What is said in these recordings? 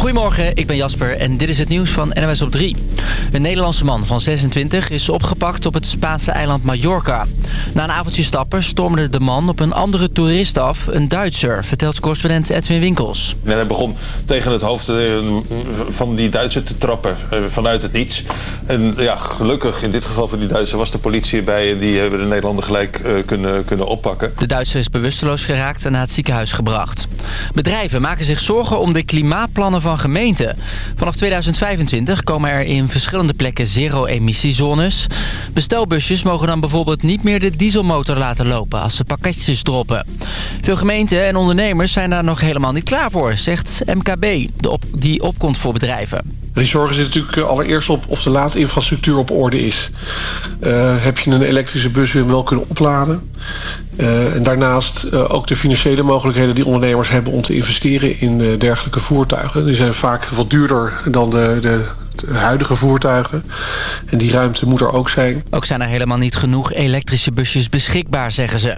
Goedemorgen, ik ben Jasper en dit is het nieuws van NWS op 3. Een Nederlandse man van 26 is opgepakt op het Spaanse eiland Mallorca. Na een avondje stappen stormde de man op een andere toerist af, een Duitser, vertelt correspondent Edwin Winkels. En hij begon tegen het hoofd eh, van die Duitser te trappen eh, vanuit het niets. En ja, gelukkig in dit geval voor die Duitser was de politie erbij en die hebben de Nederlander gelijk eh, kunnen, kunnen oppakken. De Duitser is bewusteloos geraakt en naar het ziekenhuis gebracht. Bedrijven maken zich zorgen om de klimaatplannen van gemeenten. Vanaf 2025 komen er in verschillende plekken zero-emissiezones. Bestelbusjes mogen dan bijvoorbeeld niet meer de dieselmotor laten lopen als ze pakketjes droppen. Veel gemeenten en ondernemers zijn daar nog helemaal niet klaar voor, zegt MKB, de die opkomt voor bedrijven. Die zorgen zit natuurlijk eh, allereerst op of de laadinfrastructuur op orde is. Uh, heb je een elektrische bus weer wel kunnen opladen? Uh, en daarnaast uh, ook de financiële mogelijkheden die ondernemers hebben... om te investeren in dergelijke voertuigen. Die zijn vaak wat duurder dan de, de huidige voertuigen. En die ruimte moet er ook zijn. Ook zijn er helemaal niet genoeg elektrische busjes beschikbaar, zeggen ze.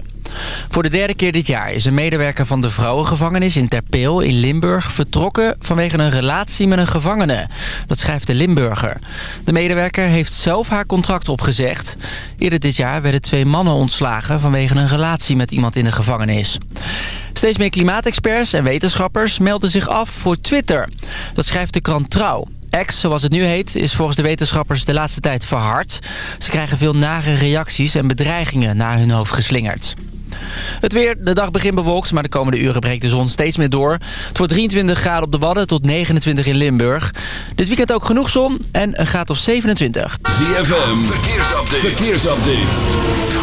Voor de derde keer dit jaar is een medewerker van de vrouwengevangenis in Terpeel in Limburg vertrokken vanwege een relatie met een gevangene. Dat schrijft de Limburger. De medewerker heeft zelf haar contract opgezegd. Eerder dit jaar werden twee mannen ontslagen vanwege een relatie met iemand in de gevangenis. Steeds meer klimaatexperts en wetenschappers melden zich af voor Twitter. Dat schrijft de krant Trouw. X, zoals het nu heet, is volgens de wetenschappers de laatste tijd verhard. Ze krijgen veel nare reacties en bedreigingen naar hun hoofd geslingerd. Het weer, de dag begint bewolkt, maar de komende uren breekt de zon steeds meer door. Het wordt 23 graden op de Wadden tot 29 in Limburg. Dit weekend ook genoeg zon en een graad of 27. ZFM, verkeersupdate. verkeersupdate.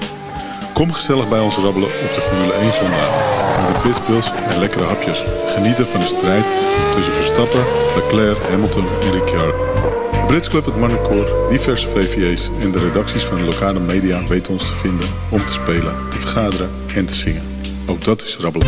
Kom gezellig bij ons rabbelen op de Formule 1 zondag. Met de pitbulls en lekkere hapjes. Genieten van de strijd tussen Verstappen, Leclerc, Hamilton en Ricciardo. De Brits Club, het Marnecourt, diverse VVA's en de redacties van de lokale media weten ons te vinden om te spelen, te vergaderen en te zingen. Ook dat is rabbelen.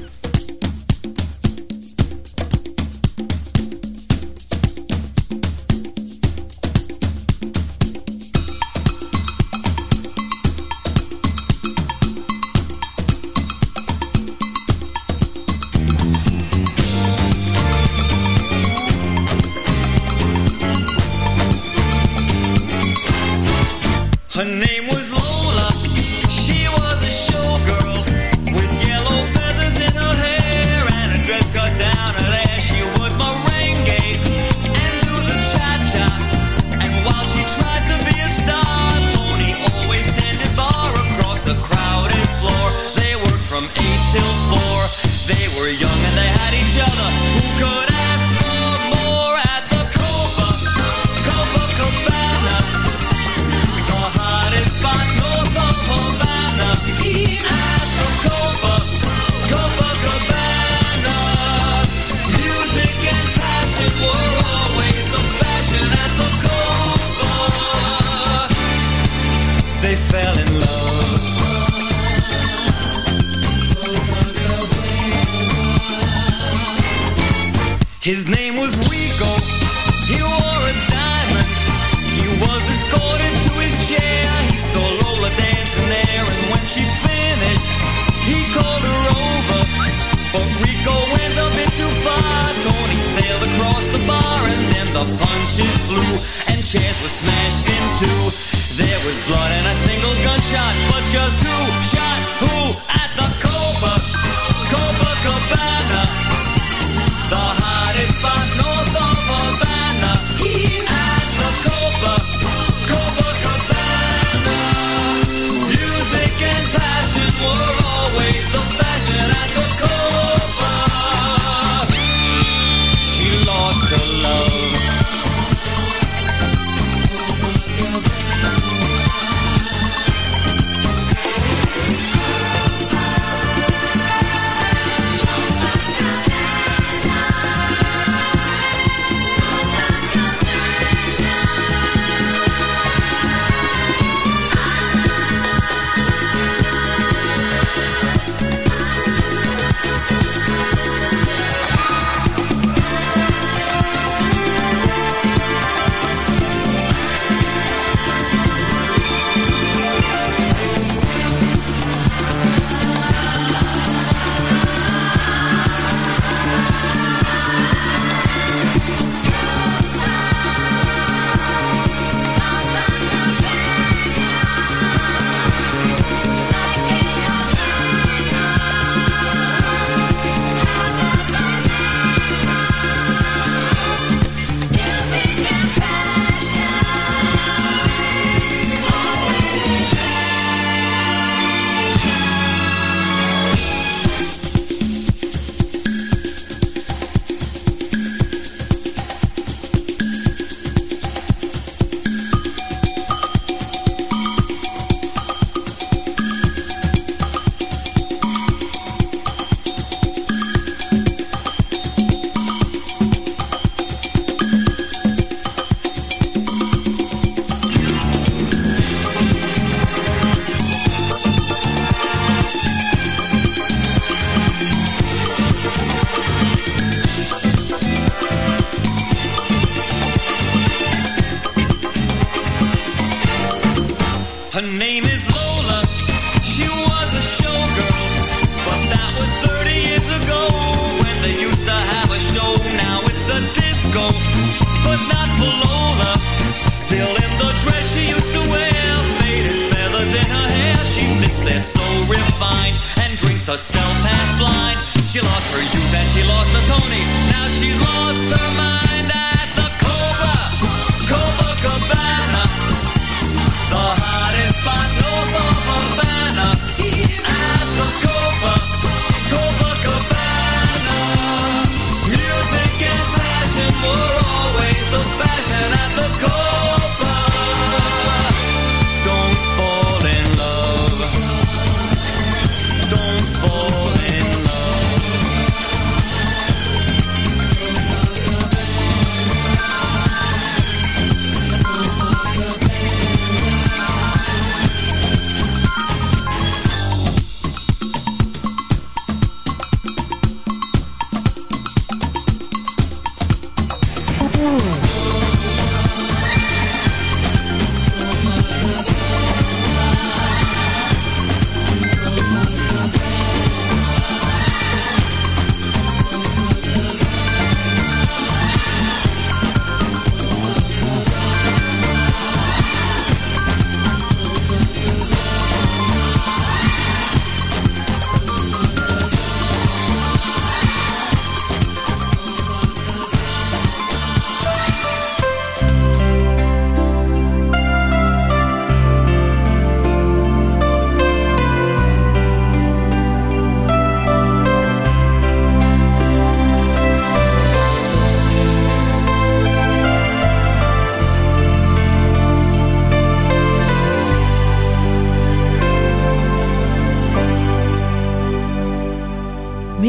a stealth and blind. She lost her youth and she lost the Tony. Now she's lost.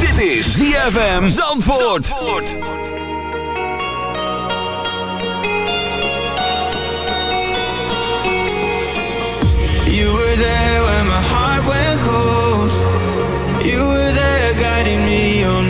Dit is ZFM Zandvoort. Zandvoort. You were there when my heart went cold. You were there guiding me on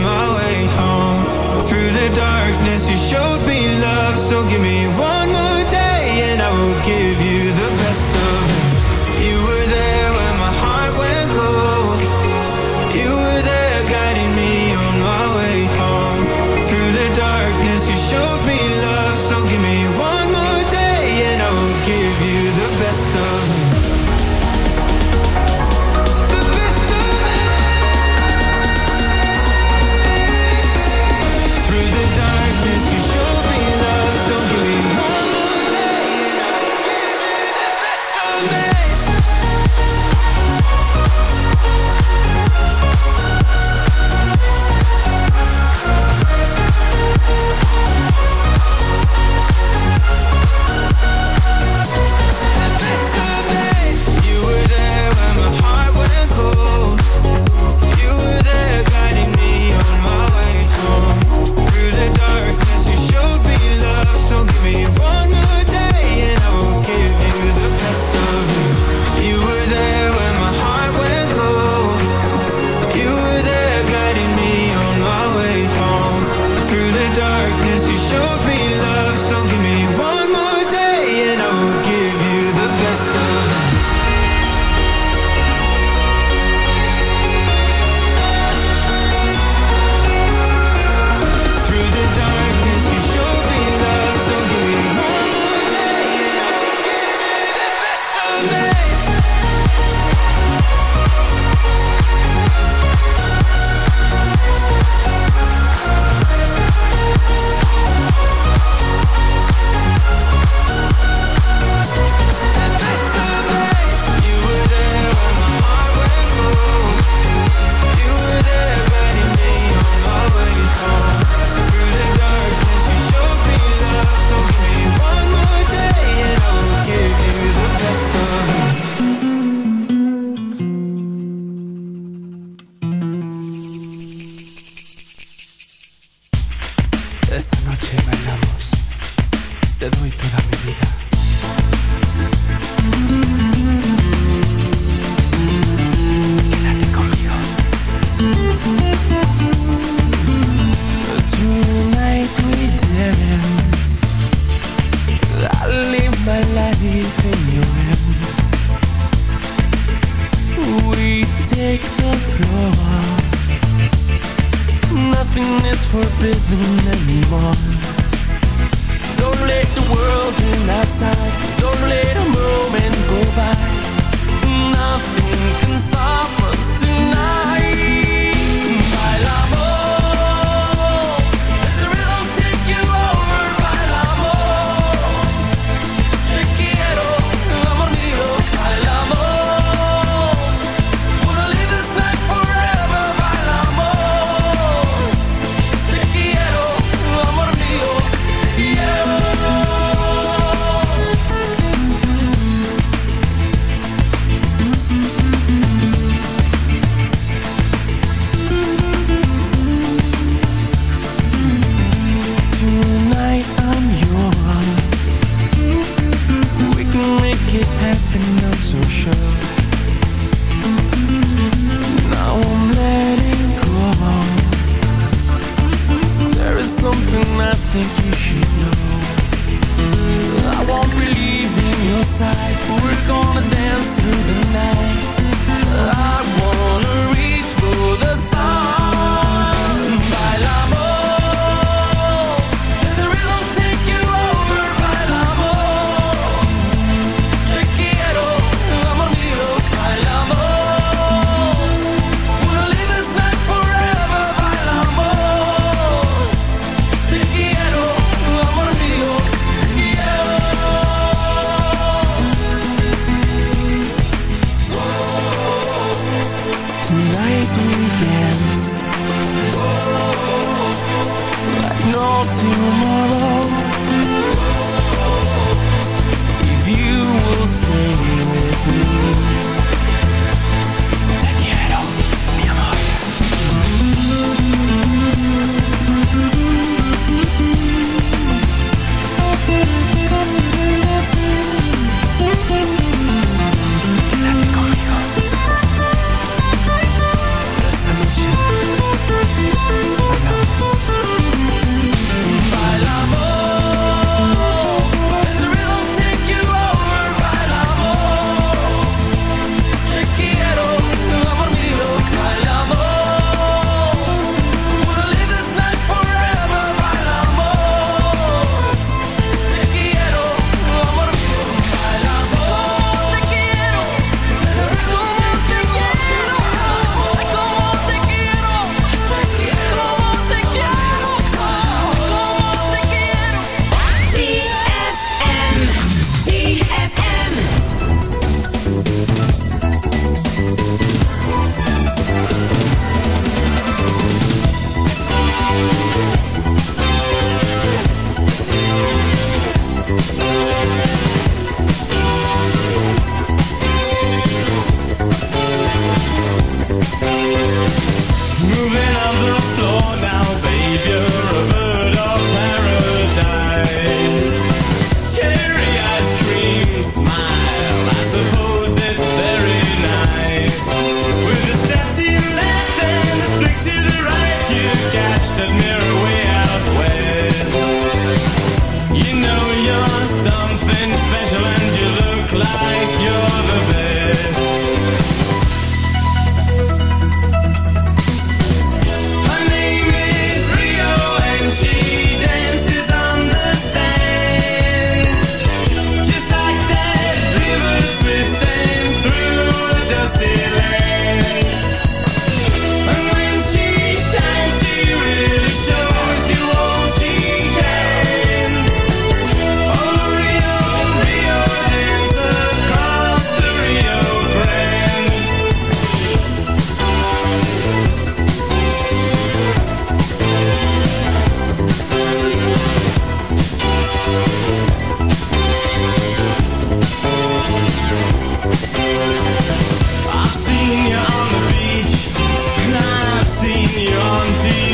guarantee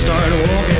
start walking.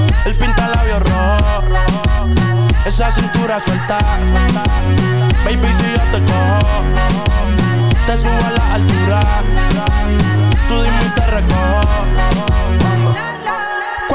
El pinta labios rojo. Esa cintura suelta. Baby, si yo te cojo, te subo a la altura. Tú dime y te recojo.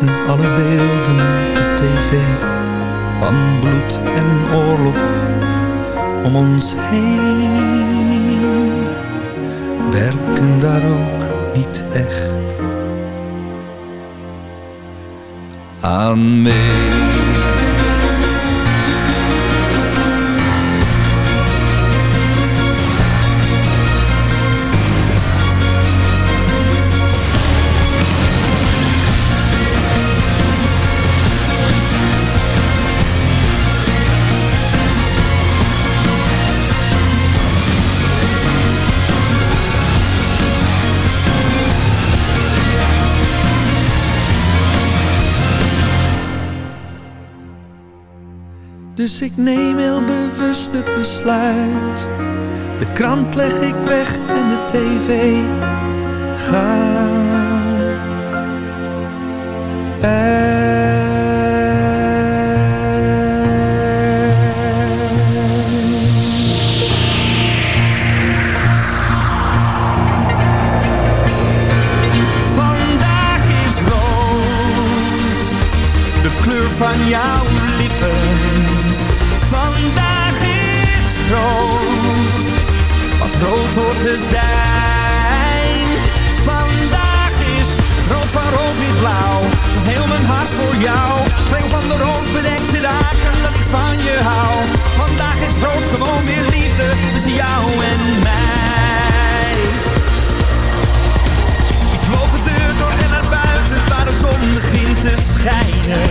En alle beelden op tv van bloed en oorlog om ons heen besluit. De krant leg ik weg en de tv gaat. Vandaag is rood, de kleur van jouw te zijn. Vandaag is rood van rood wit blauw, van heel mijn hart voor jou. Speel van de rood bedekte dagen dat ik van je hou. Vandaag is rood gewoon weer liefde tussen jou en mij. Ik loop de deur door en naar buiten waar de zon begint te schijnen.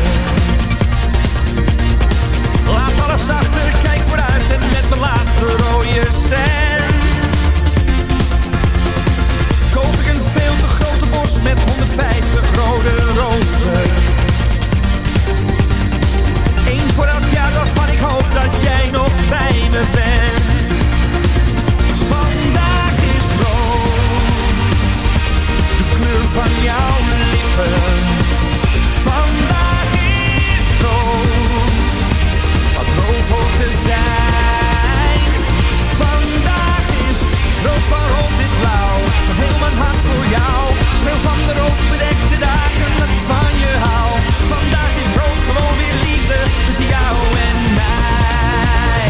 Laat alles achter, kijk vooruit en met mijn laatste rode cent. Met 150 rode rozen. Eén voor elk jaar waarvan ik hoop dat jij nog bij me bent. Vandaag is rood, de kleur van jouw lippen. Van de rood bedekte dagen dat ik van je hou. Vandaag is rood gewoon weer liefde tussen jou en mij.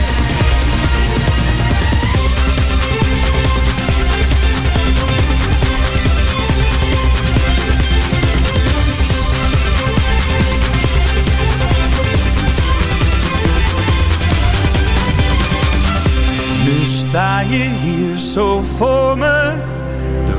Nu sta je hier zo voor me.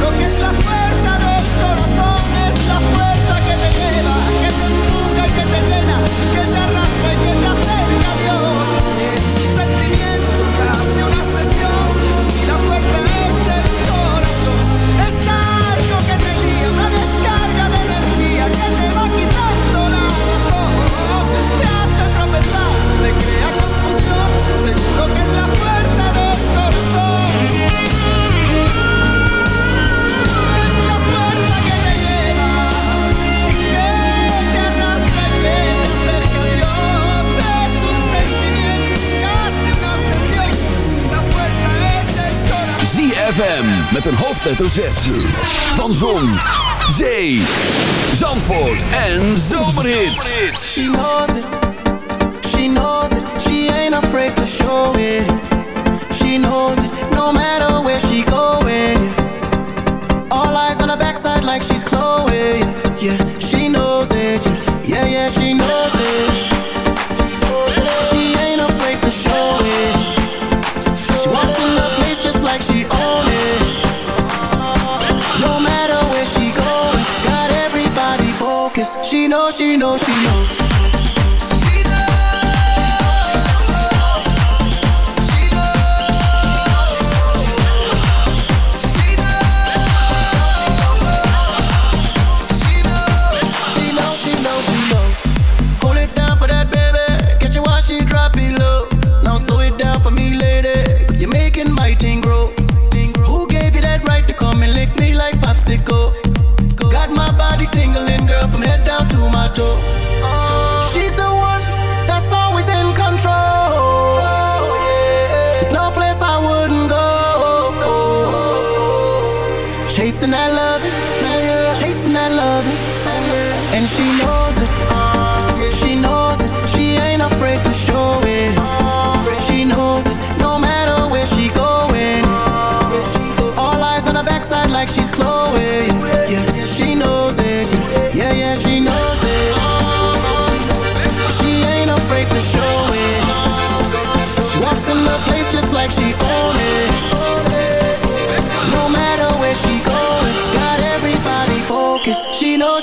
Lo que es la fuerza del corazón es la fuerza que te lleva, que te enjuga y que te llena. ZFM met een hoofdletter Z. Van Zon, Zee, Zandvoort en Zomerhits. She knows it, she knows it, she ain't afraid to show it. She knows it, no matter where she going. All eyes on her backside like she's Chloe. Yeah, she knows it, yeah, yeah, she knows it.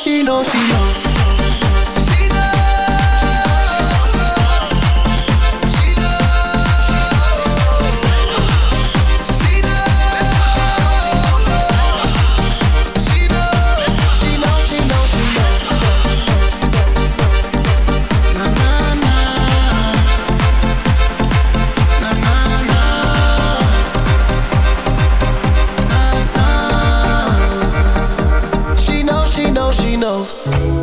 she knows, close.